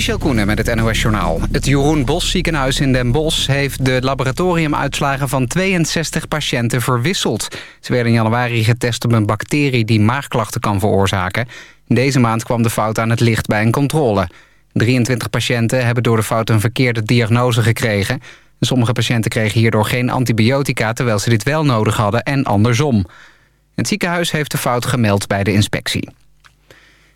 Michel Koenen met het NOS-journaal. Het Jeroen Bos ziekenhuis in Den Bosch heeft de laboratoriumuitslagen van 62 patiënten verwisseld. Ze werden in januari getest op een bacterie die maagklachten kan veroorzaken. Deze maand kwam de fout aan het licht bij een controle. 23 patiënten hebben door de fout een verkeerde diagnose gekregen. Sommige patiënten kregen hierdoor geen antibiotica terwijl ze dit wel nodig hadden en andersom. Het ziekenhuis heeft de fout gemeld bij de inspectie.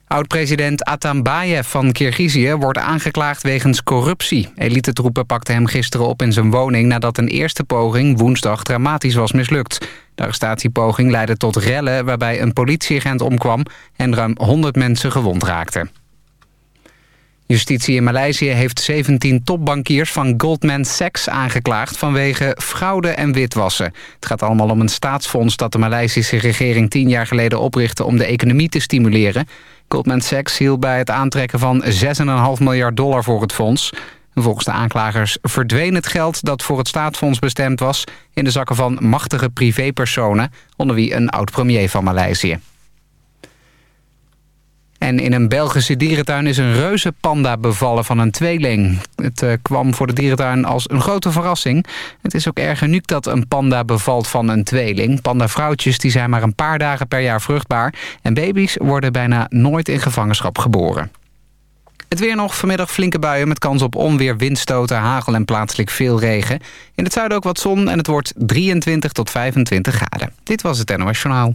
Oud-president Atambayev van Kirgizië wordt aangeklaagd wegens corruptie. Elitetroepen pakten hem gisteren op in zijn woning... nadat een eerste poging woensdag dramatisch was mislukt. De arrestatiepoging leidde tot rellen waarbij een politieagent omkwam... en ruim 100 mensen gewond raakten. Justitie in Maleisië heeft 17 topbankiers van Goldman Sachs aangeklaagd... vanwege fraude en witwassen. Het gaat allemaal om een staatsfonds dat de Maleisische regering... tien jaar geleden oprichtte om de economie te stimuleren. Goldman Sachs hield bij het aantrekken van 6,5 miljard dollar voor het fonds. Volgens de aanklagers verdween het geld dat voor het staatsfonds bestemd was... in de zakken van machtige privépersonen... onder wie een oud-premier van Maleisië. En in een Belgische dierentuin is een reuzenpanda bevallen van een tweeling. Het uh, kwam voor de dierentuin als een grote verrassing. Het is ook erg uniek dat een panda bevalt van een tweeling. Pandavrouwtjes die zijn maar een paar dagen per jaar vruchtbaar. En baby's worden bijna nooit in gevangenschap geboren. Het weer nog, vanmiddag flinke buien met kans op onweer, windstoten, hagel en plaatselijk veel regen. In het zuiden ook wat zon en het wordt 23 tot 25 graden. Dit was het NOS Journaal.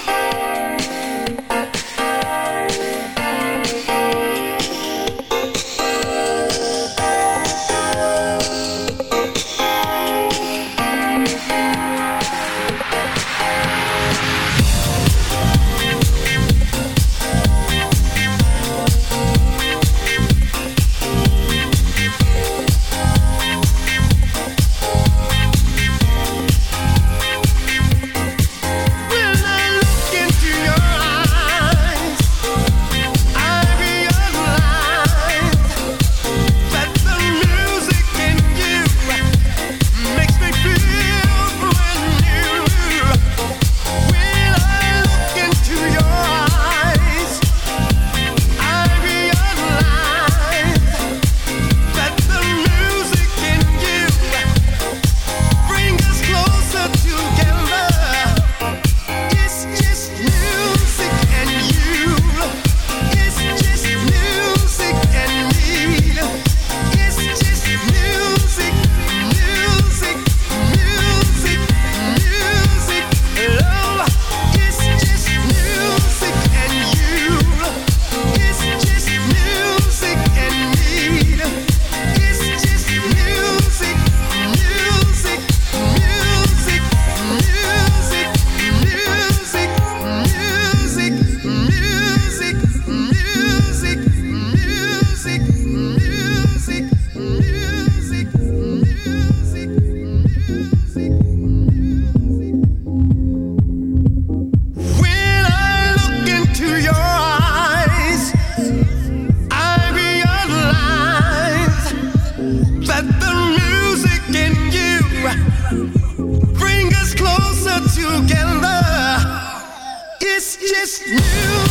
this new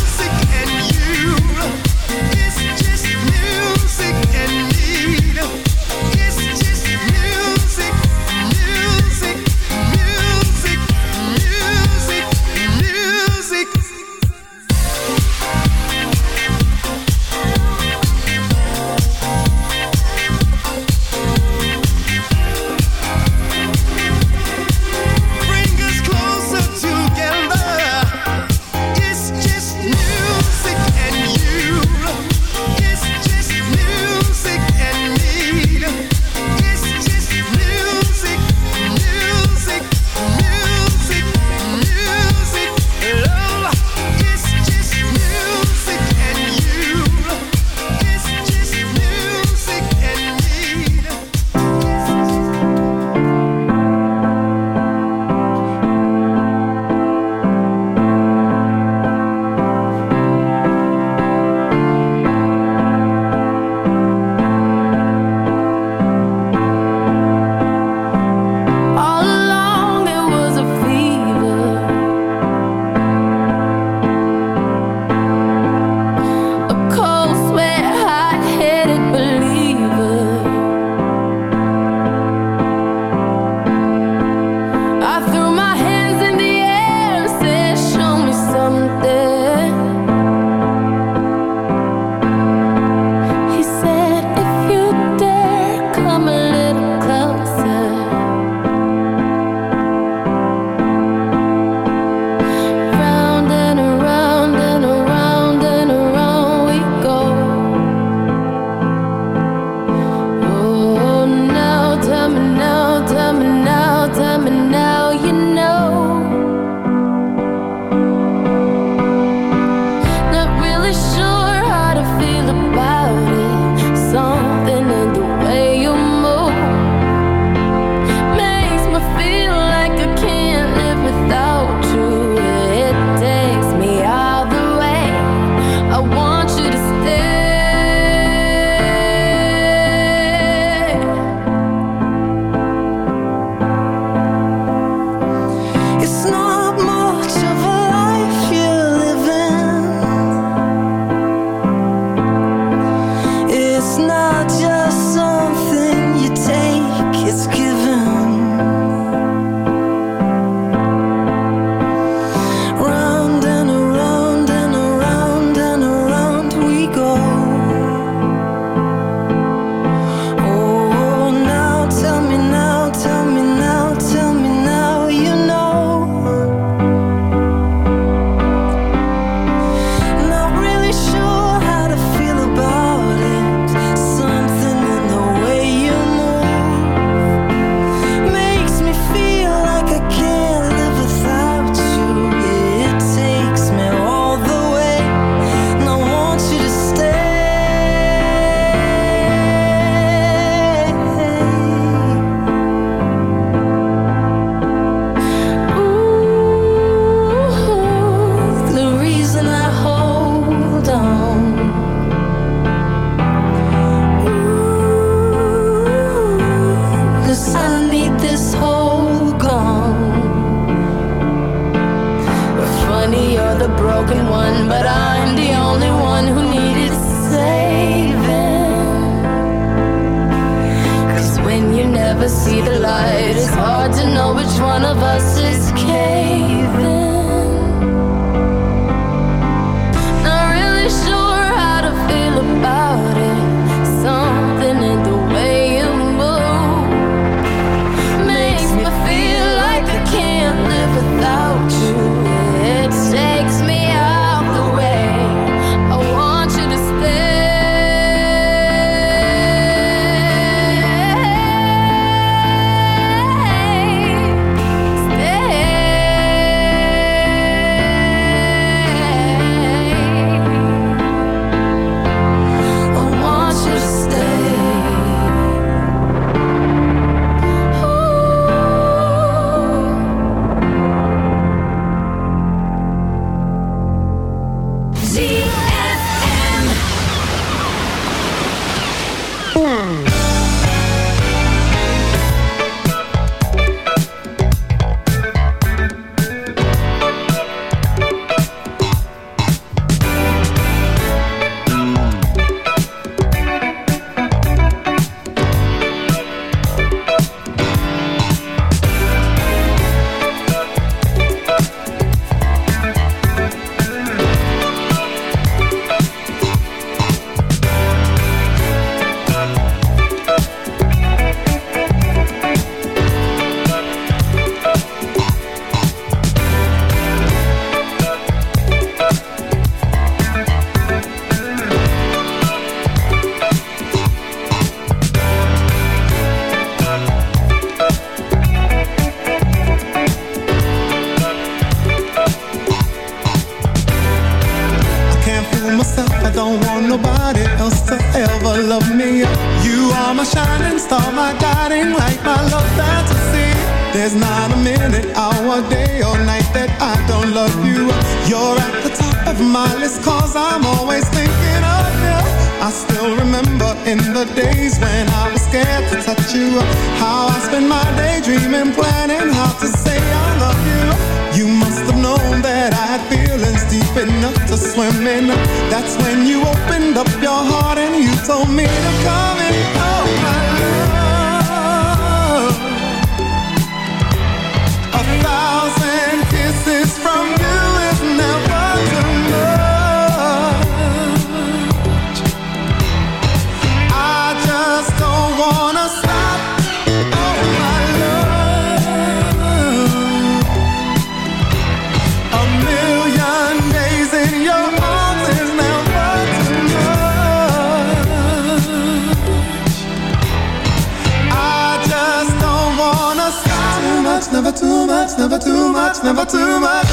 much, never too much.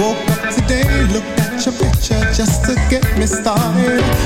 Woke up today, looked at your picture just to get me started.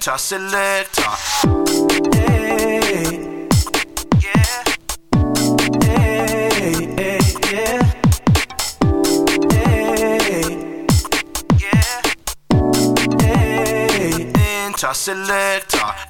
hunter selector. Yeah. Yeah. Yeah. Selector.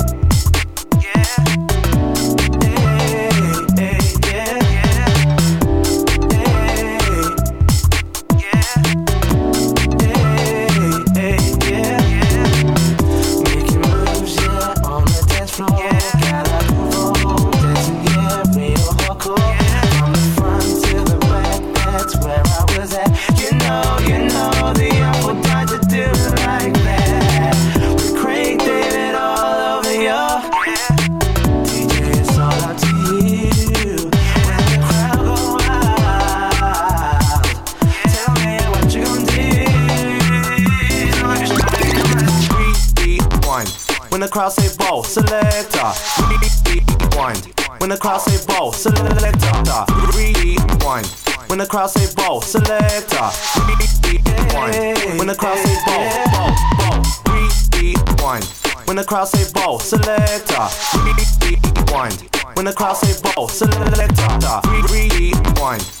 Crowd say ball, selector. Rewind. When the crowd say ball, selector. Rewind. When the crowd say ball, selector. Rewind. When the crowd say ball, ball, ball. Rewind. When the crowd say ball, selector. Rewind. When the crowd say ball, selector. Rewind.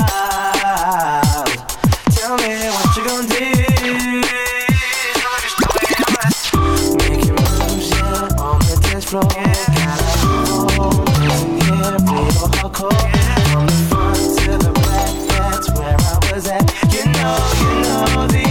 tell me what you gonna do. Making moves, yeah, on the dance floor. Gotta hardcore. From the front to the back, that's where I was at. You know, you know, the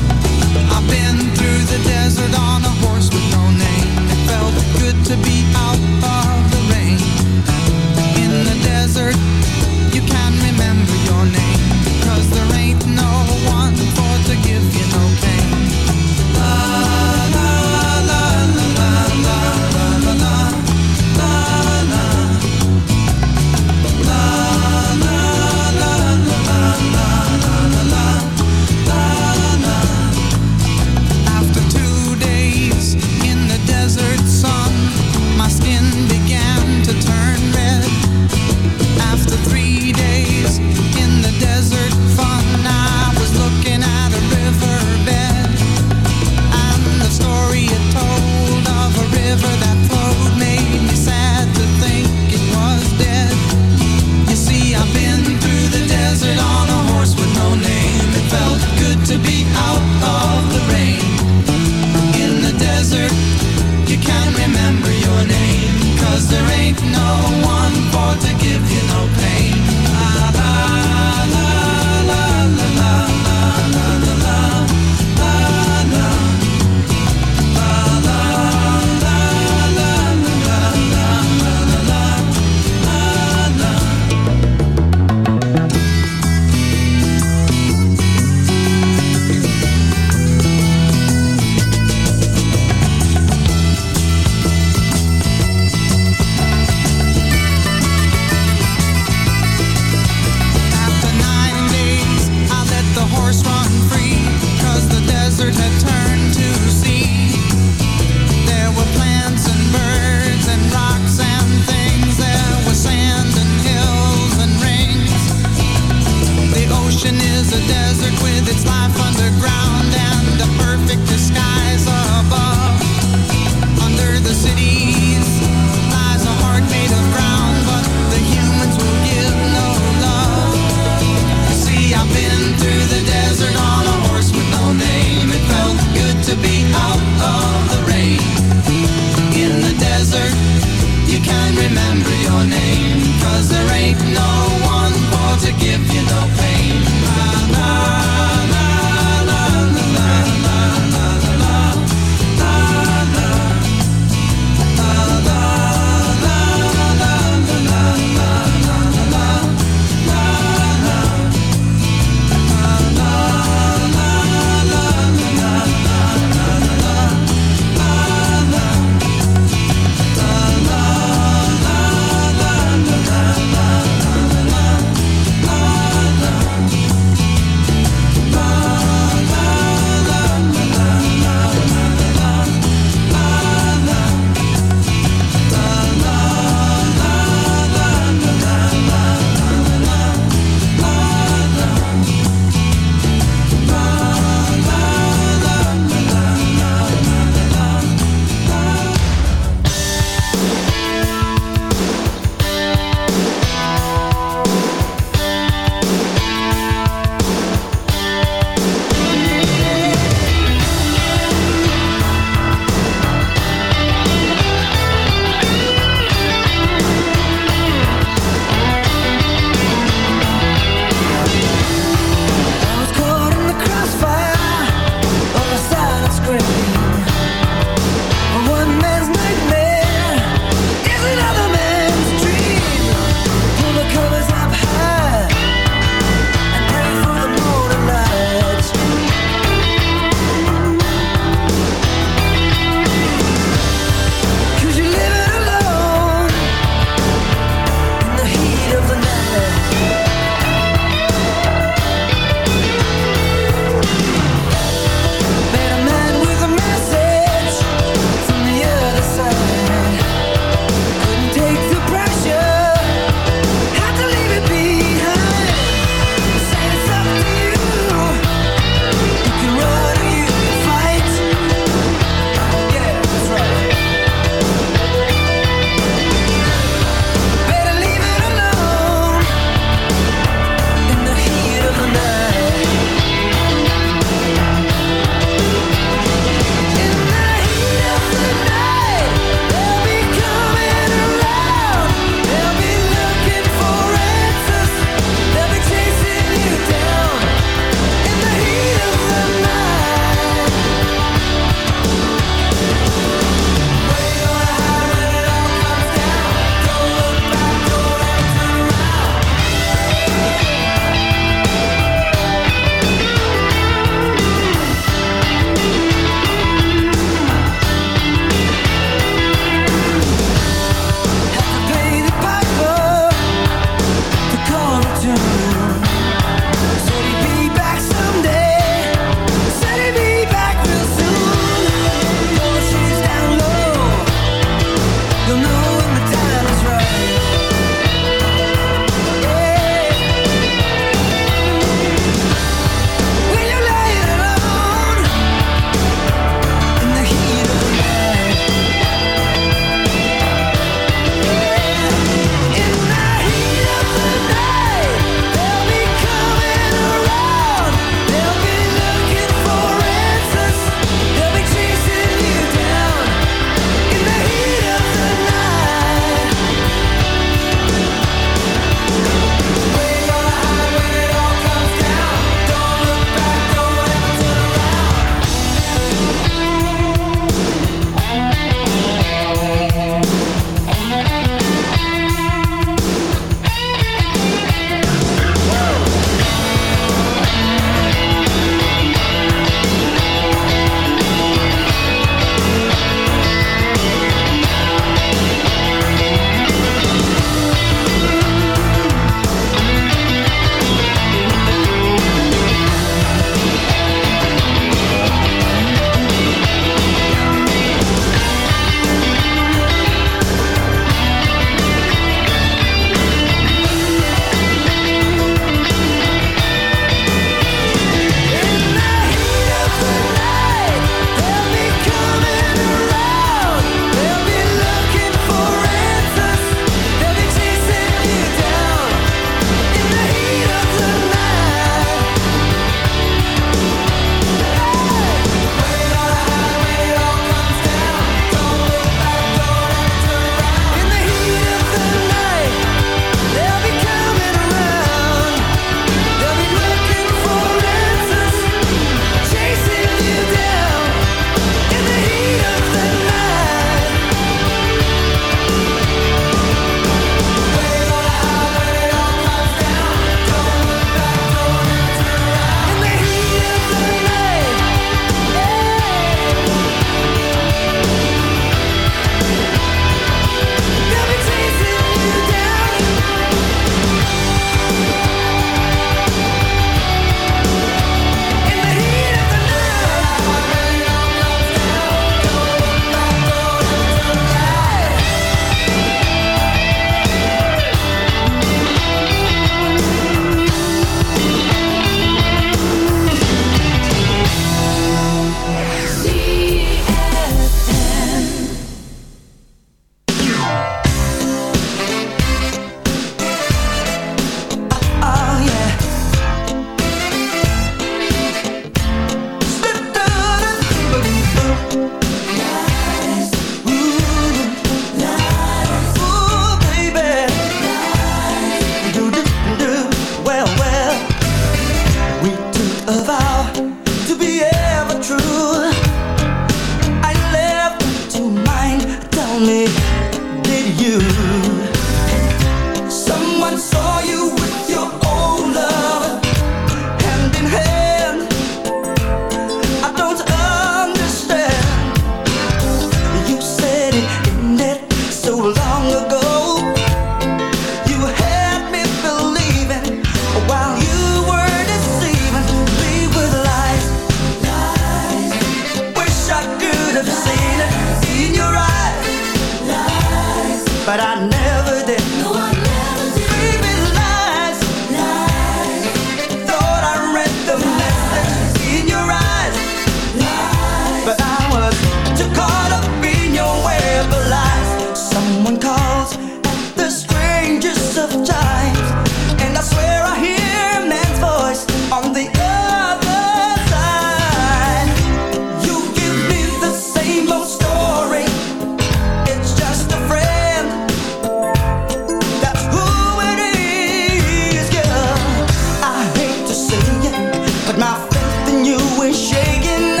something you were shaking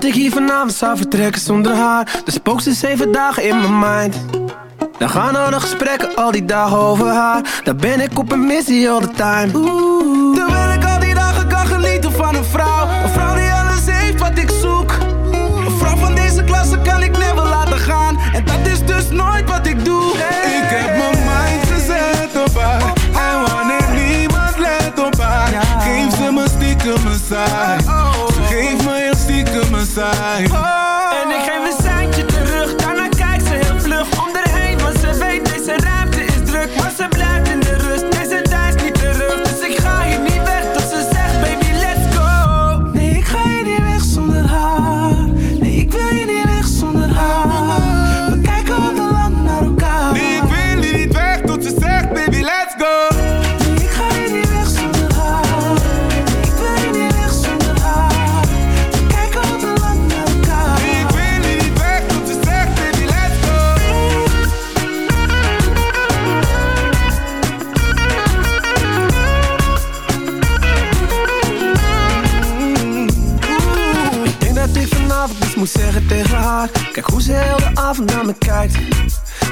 Dat ik hier vanavond zou vertrekken zonder haar? Dan spookt ze zeven dagen in mijn mind. Dan gaan al de gesprekken al die dagen over haar. Dan ben ik op een missie all the time.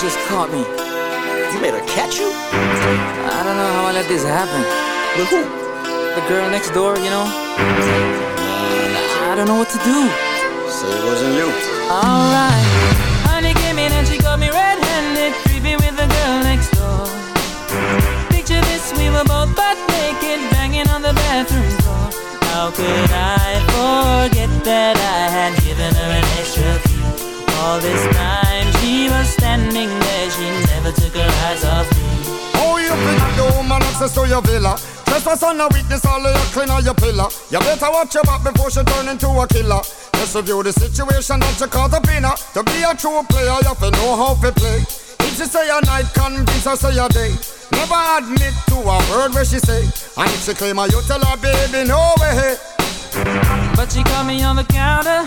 just caught me. You made her catch you? I don't know how I let this happen. With who? The girl next door, you know? I don't know what to do. So it wasn't you. Alright. Honey came in and she got me red-handed, creepy with the girl next door. Picture this, we were both butt naked, banging on the bathroom floor. How could I forget that I had given her an extra key? All this time was standing there, she never took her eyes off me. Oh, you the woman access to your villa? Trespass on a weakness, all of your clean on your pillar. You better watch your back before she turn into a killer. Just review the situation that you caught up in her. To be a true player, you have to know how to play. If she say a night, convince her say a day. Never admit to a word where she say. And if she claim her, you tell her, baby, no way. But she caught me on the counter.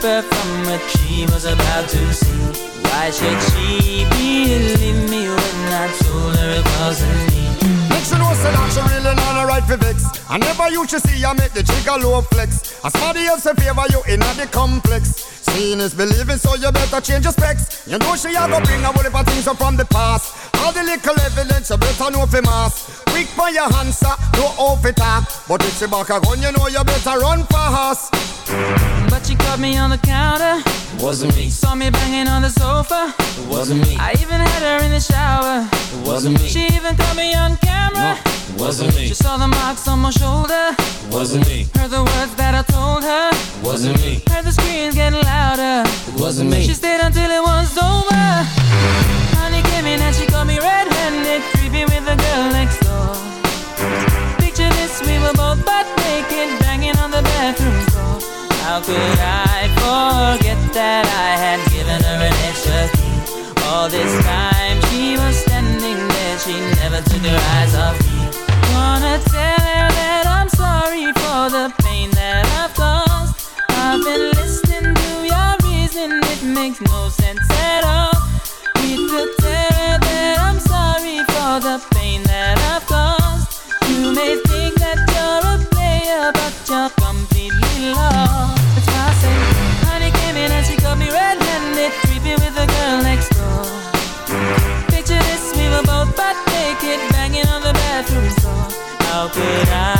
to from what she was about to see. Why should she believe me when I told her it wasn't me? Make she know say that she really not a right for vex. I never used to see her make the trigger low flex. As somebody else in favor you in the complex. Seeing is believing, so you better change your specs. You know she a go bring a whole heap of things up from the past. All the little evidence you better know for mass. Quick for your answer, no off it talk. But if she back a gun, you know you better run fast. But she caught me on the counter. Wasn't me. Saw me banging on the sofa. It wasn't me. I even had her in the shower. It wasn't me. She even caught me on camera. It wasn't me. She saw the marks on my shoulder. It wasn't me. Heard the words that I told her. Wasn't me. Heard the screams getting louder. It wasn't me. She stayed until it was over. Honey and she caught me red-handed, creepy with the girl next door. Picture this, we were both butt naked, banging on the bathroom floor. How could I forget that I had given her an extra key? All this time she was standing there, she never took her eyes off me. Wanna tell her that I'm sorry for the pain that I've caused. I've been listening to your reason, it makes no sense lost. That's why honey came in and she me red-handed, with the girl next door. Picture this, we were both naked, banging on the bathroom floor. How could I